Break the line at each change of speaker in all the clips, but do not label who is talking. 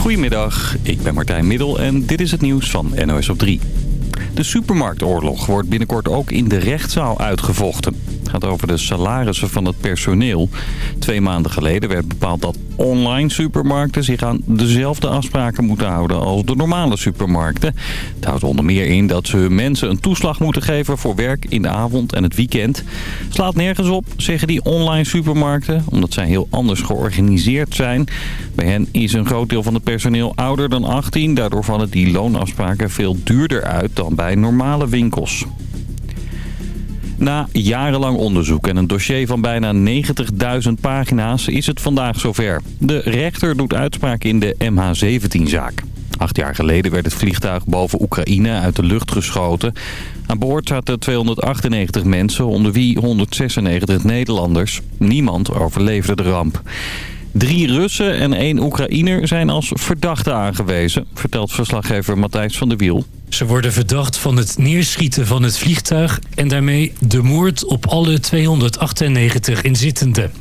Goedemiddag, ik ben Martijn Middel en dit is het nieuws van NOS op 3. De supermarktoorlog wordt binnenkort ook in de rechtszaal uitgevochten. Het gaat over de salarissen van het personeel. Twee maanden geleden werd bepaald dat online supermarkten zich aan dezelfde afspraken moeten houden als de normale supermarkten. Het houdt onder meer in dat ze mensen een toeslag moeten geven voor werk in de avond en het weekend. Slaat nergens op, zeggen die online supermarkten, omdat zij heel anders georganiseerd zijn. Bij hen is een groot deel van het personeel ouder dan 18. Daardoor vallen die loonafspraken veel duurder uit dan bij normale winkels. Na jarenlang onderzoek en een dossier van bijna 90.000 pagina's is het vandaag zover. De rechter doet uitspraak in de MH17-zaak. Acht jaar geleden werd het vliegtuig boven Oekraïne uit de lucht geschoten. Aan boord zaten 298 mensen, onder wie 196 Nederlanders. Niemand overleefde de ramp. Drie Russen en één Oekraïner zijn als verdachten aangewezen, vertelt verslaggever Matthijs van der Wiel.
Ze worden verdacht van het neerschieten van het vliegtuig... en daarmee de moord op alle 298 inzittenden.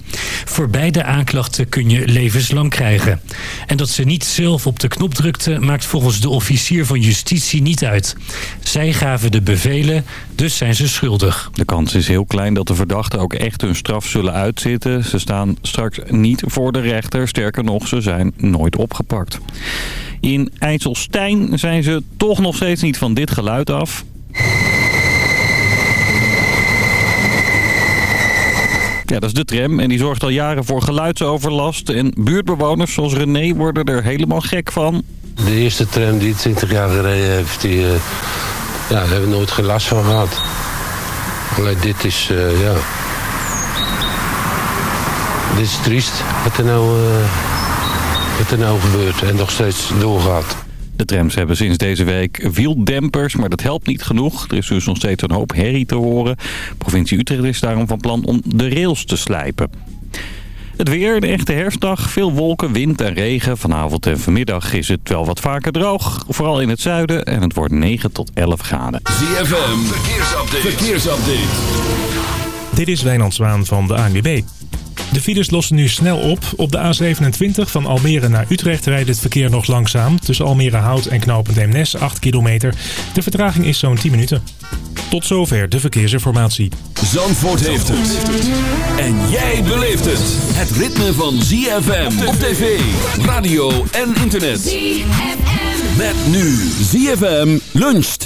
Voor beide aanklachten kun je levenslang krijgen. En dat ze niet zelf op de knop drukten... maakt volgens de officier van justitie niet uit. Zij gaven de bevelen, dus zijn ze schuldig.
De kans is heel klein dat de verdachten ook echt hun straf zullen uitzitten. Ze staan straks niet voor de rechter. Sterker nog, ze zijn nooit opgepakt. In IJsselstein zijn ze toch nog steeds niet van dit geluid af. Ja, dat is de tram en die zorgt al jaren voor geluidsoverlast. En buurtbewoners zoals René worden er helemaal gek van.
De eerste tram die 20 jaar gereden heeft, die, uh, ja, daar hebben we nooit geen last van gehad. Alleen dit is, uh, ja... Dit is triest wat er nou... Uh wat er nou gebeurt en nog steeds doorgaat.
De trams hebben sinds deze week wieldempers, maar dat helpt niet genoeg. Er is dus nog steeds een hoop herrie te horen. Provincie Utrecht is daarom van plan om de rails te slijpen. Het weer, een echte herfstdag. Veel wolken, wind en regen. Vanavond en vanmiddag is het wel wat vaker droog. Vooral in het zuiden. En het wordt 9 tot 11 graden.
ZFM, verkeersupdate. verkeersupdate.
Dit is Wijnand Zwaan van de ANWB. De files lossen nu snel op. Op de A27 van Almere naar Utrecht rijdt het verkeer nog langzaam. Tussen Almere Hout en Knopend Eemnes 8 kilometer. De vertraging is zo'n 10 minuten. Tot zover de verkeersinformatie.
Zandvoort heeft het. En jij beleeft het. Het ritme van ZFM op tv, radio en internet. ZFM. Met nu ZFM luncht.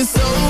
it's so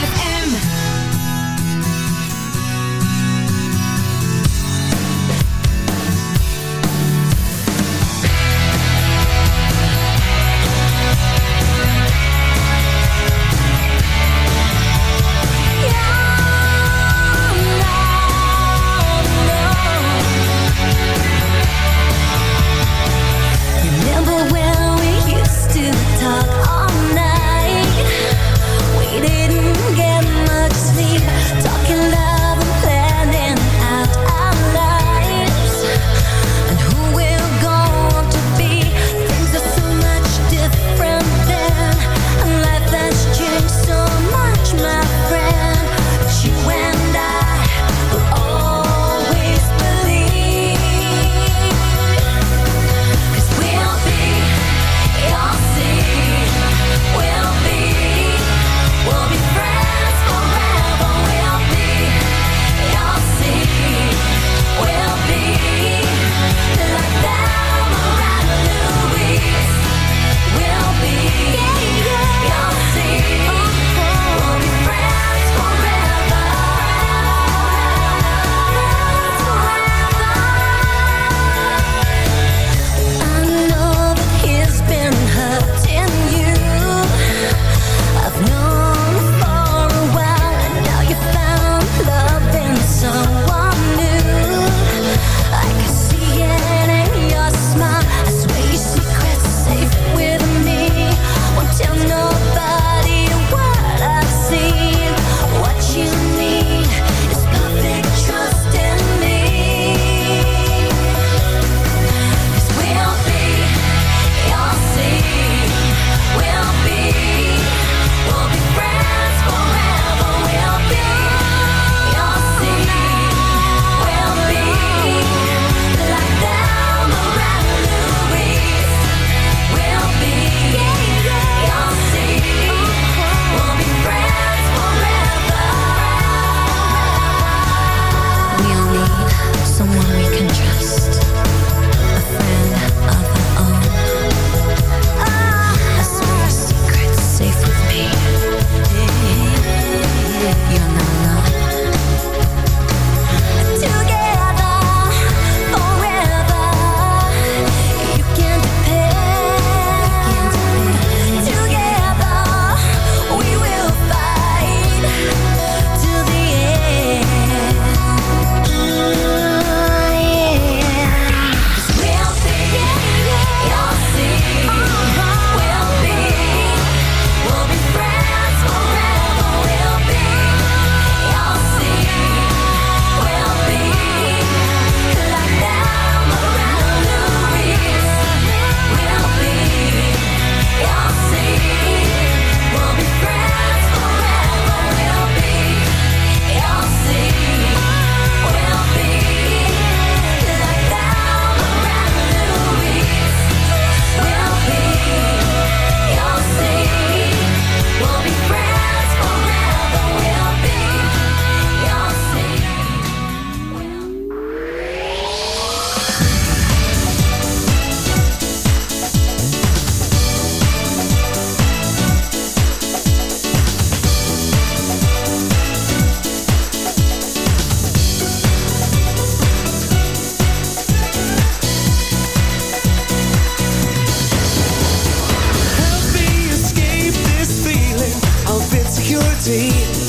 See.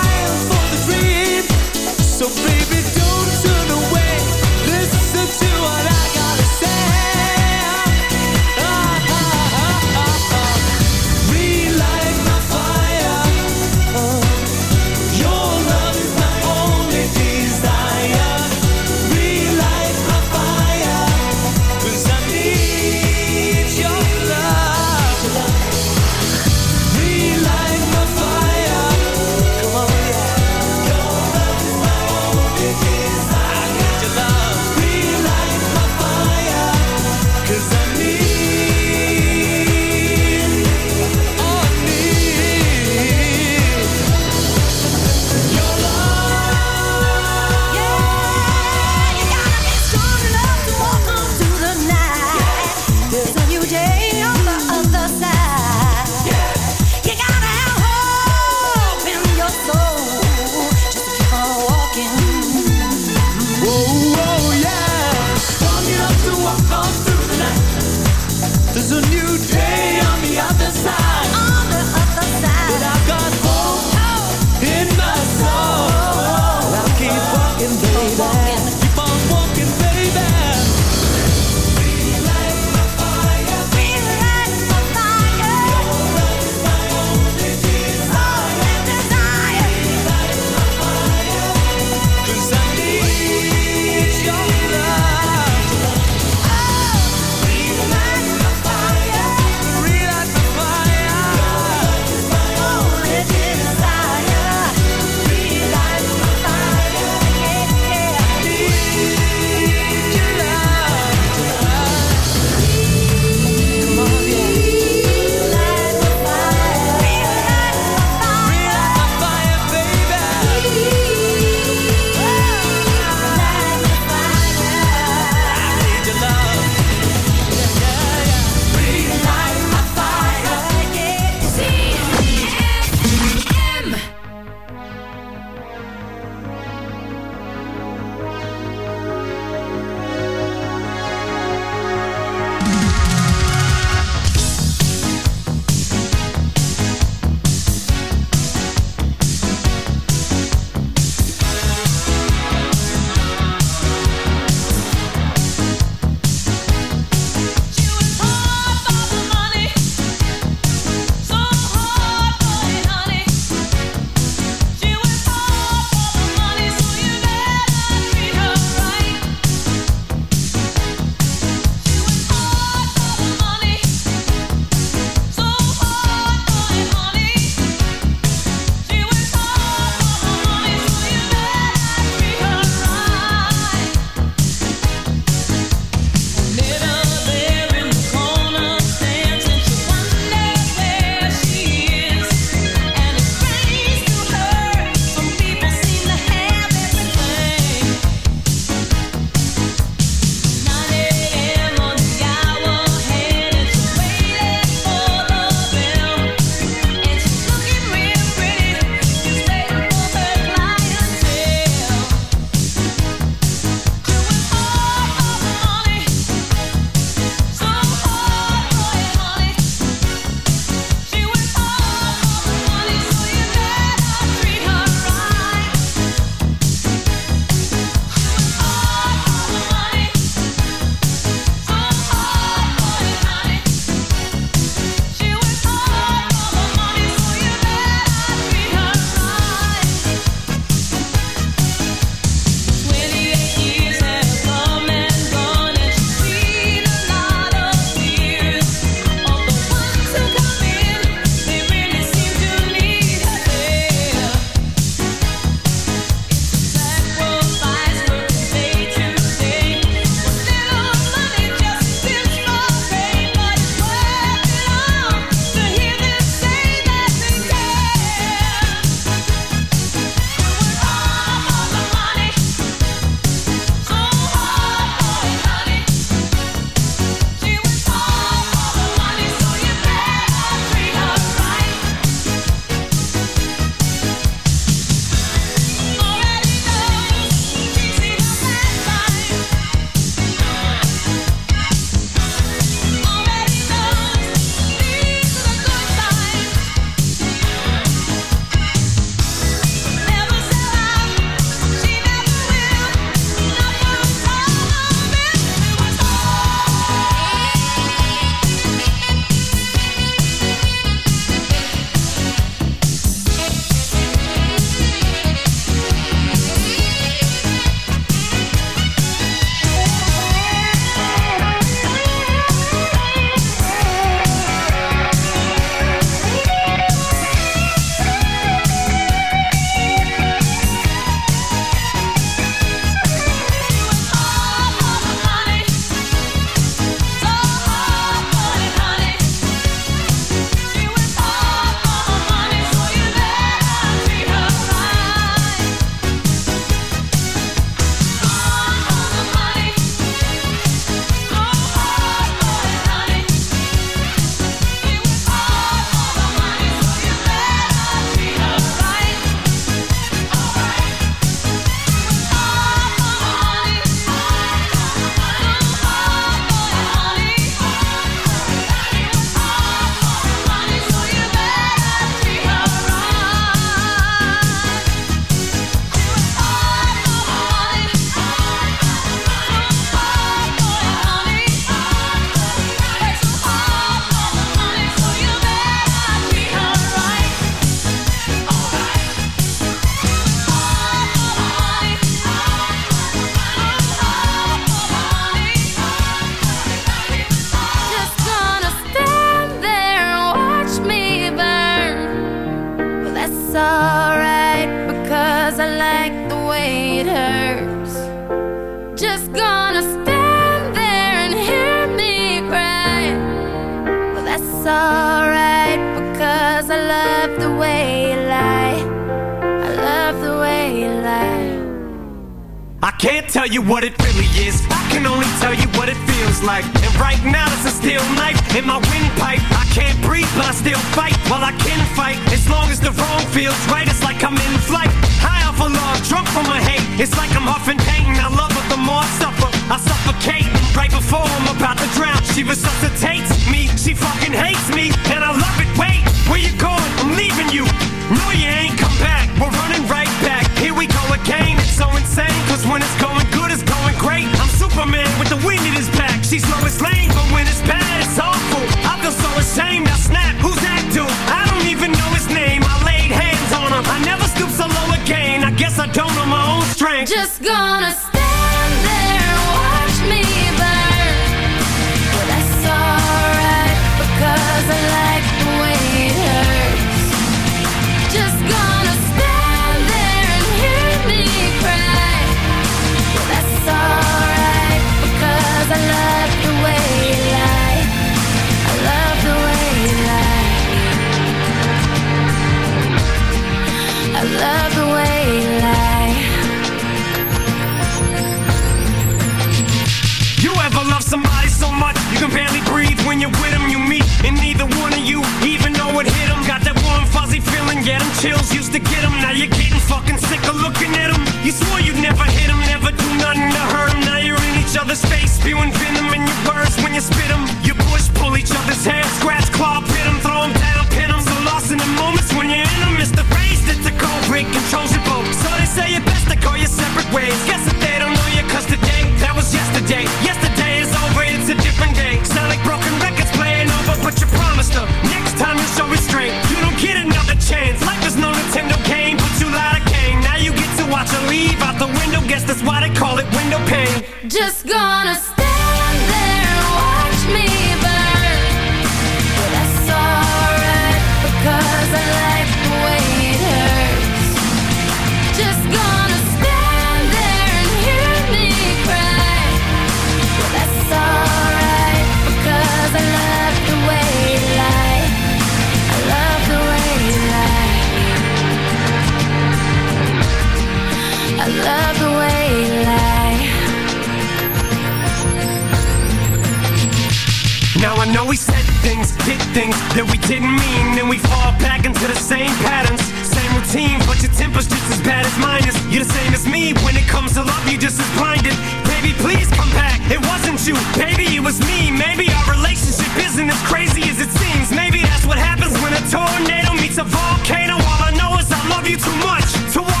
Maybe it
was
me,
maybe our relationship isn't as crazy as it seems. Maybe that's what happens when a tornado meets a volcano. All I know is I love you too much to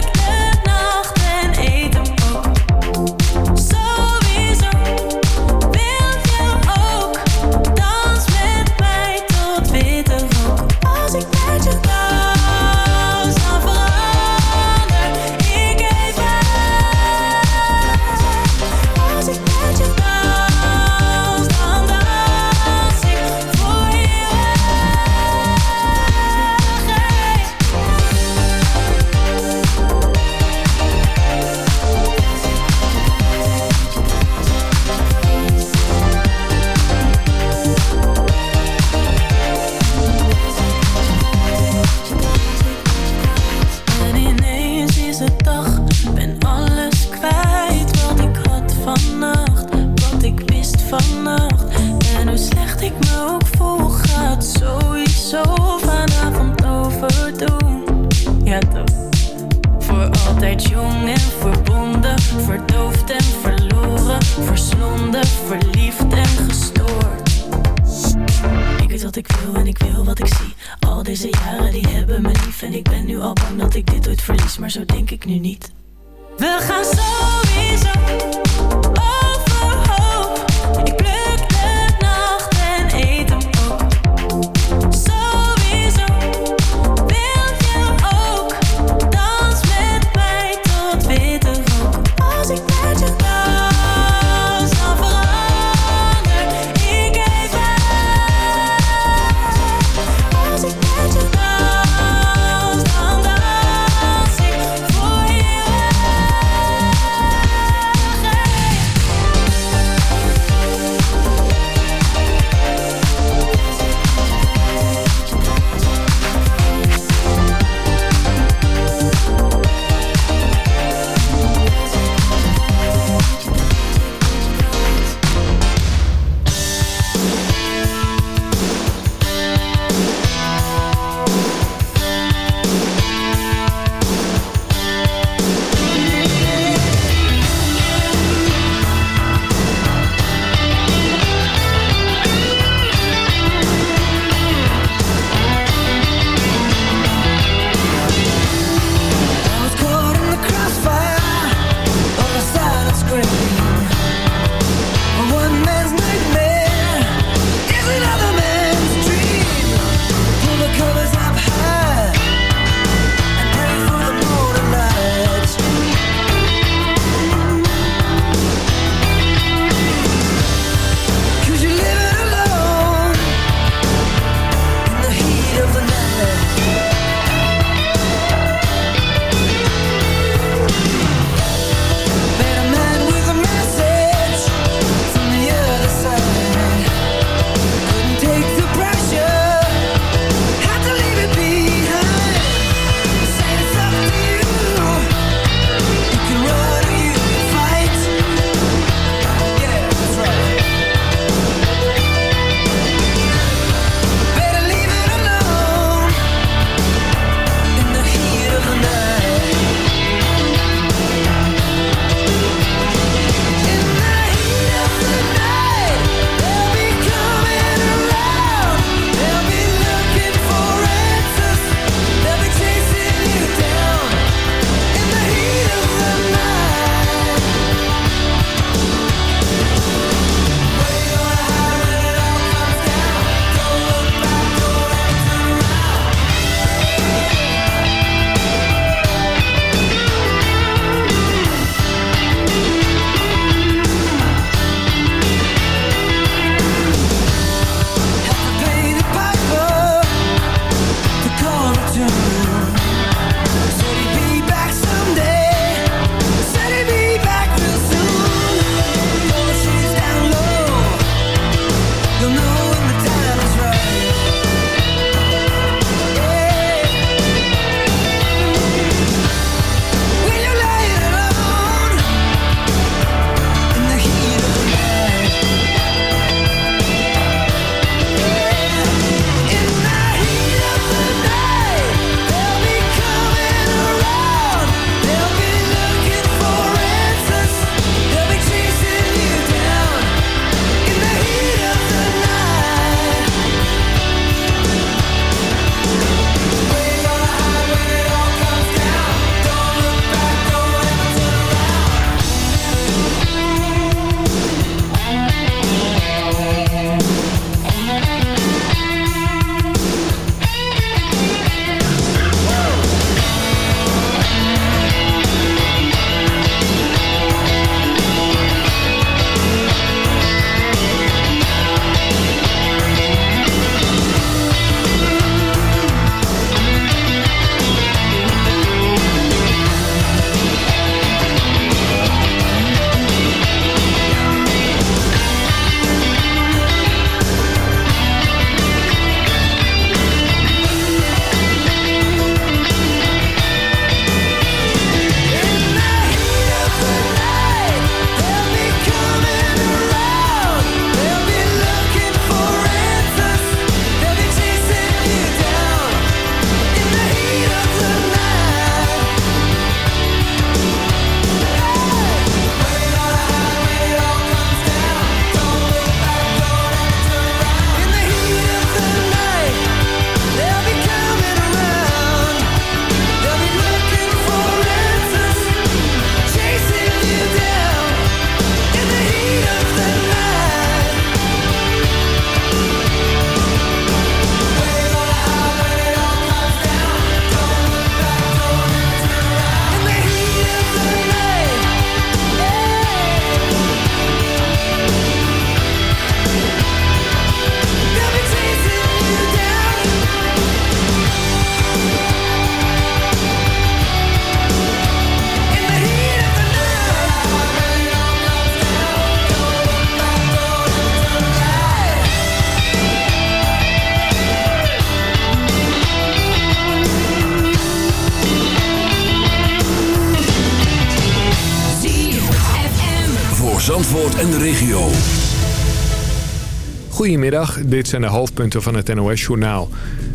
dit zijn de hoofdpunten van het NOS-journaal.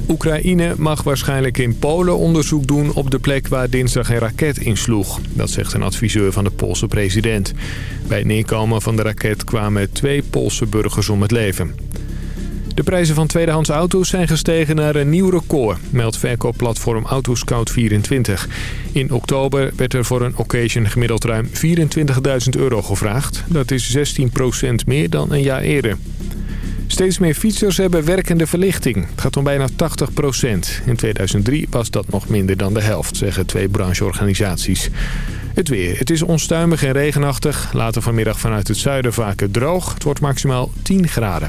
Oekraïne mag waarschijnlijk in Polen onderzoek doen op de plek waar dinsdag een raket insloeg. Dat zegt een adviseur van de Poolse president. Bij het neerkomen van de raket kwamen twee Poolse burgers om het leven. De prijzen van tweedehands auto's zijn gestegen naar een nieuw record, meldt verkoopplatform Autoscout24. In oktober werd er voor een occasion gemiddeld ruim 24.000 euro gevraagd. Dat is 16% meer dan een jaar eerder. Steeds meer fietsers hebben werkende verlichting. Het gaat om bijna 80% In 2003 was dat nog minder dan de helft, zeggen twee brancheorganisaties. Het weer. Het is onstuimig en regenachtig. Later vanmiddag vanuit het zuiden vaker droog. Het wordt maximaal 10 graden.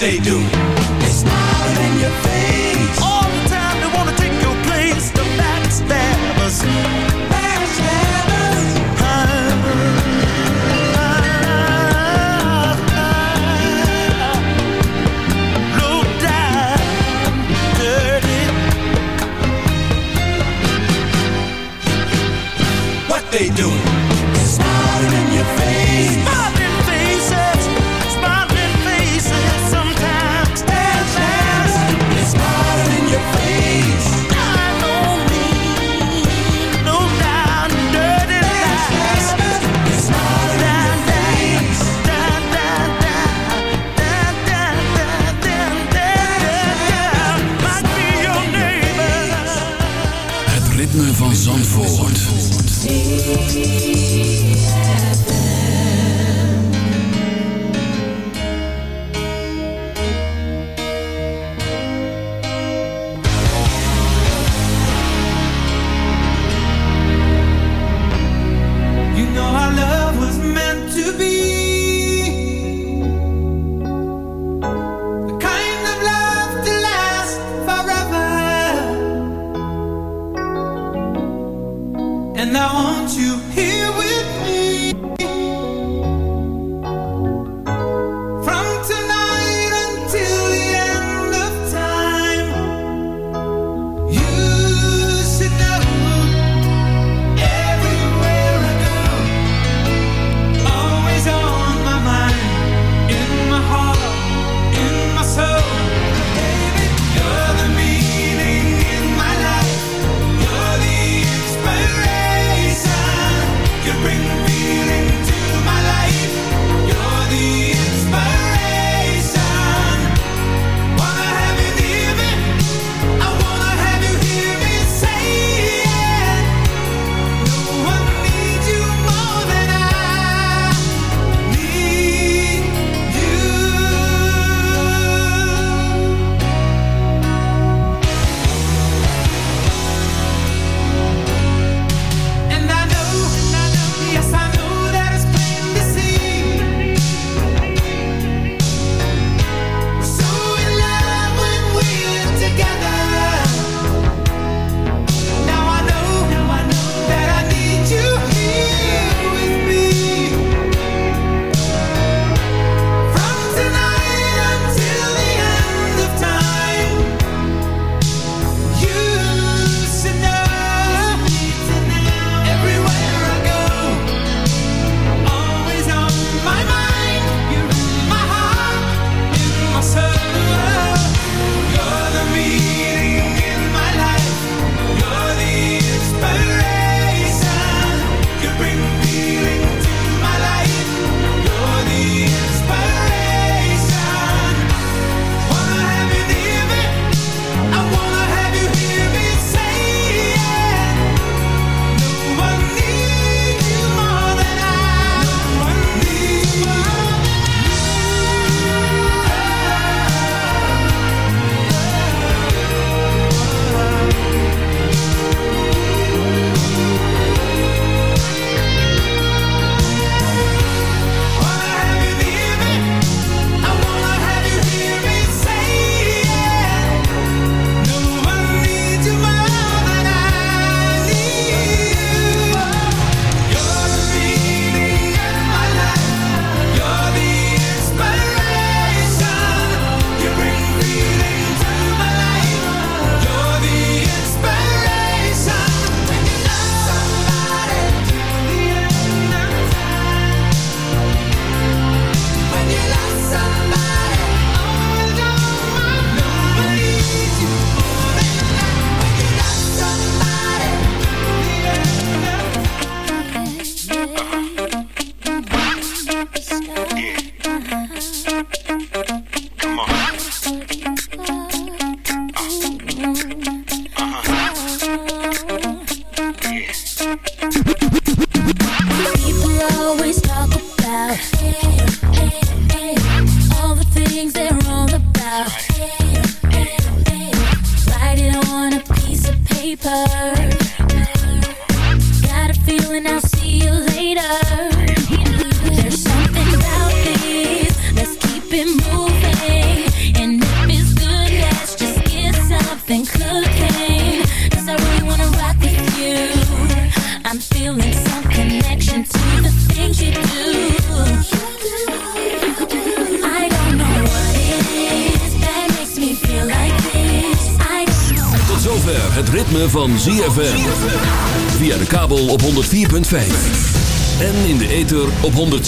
they do.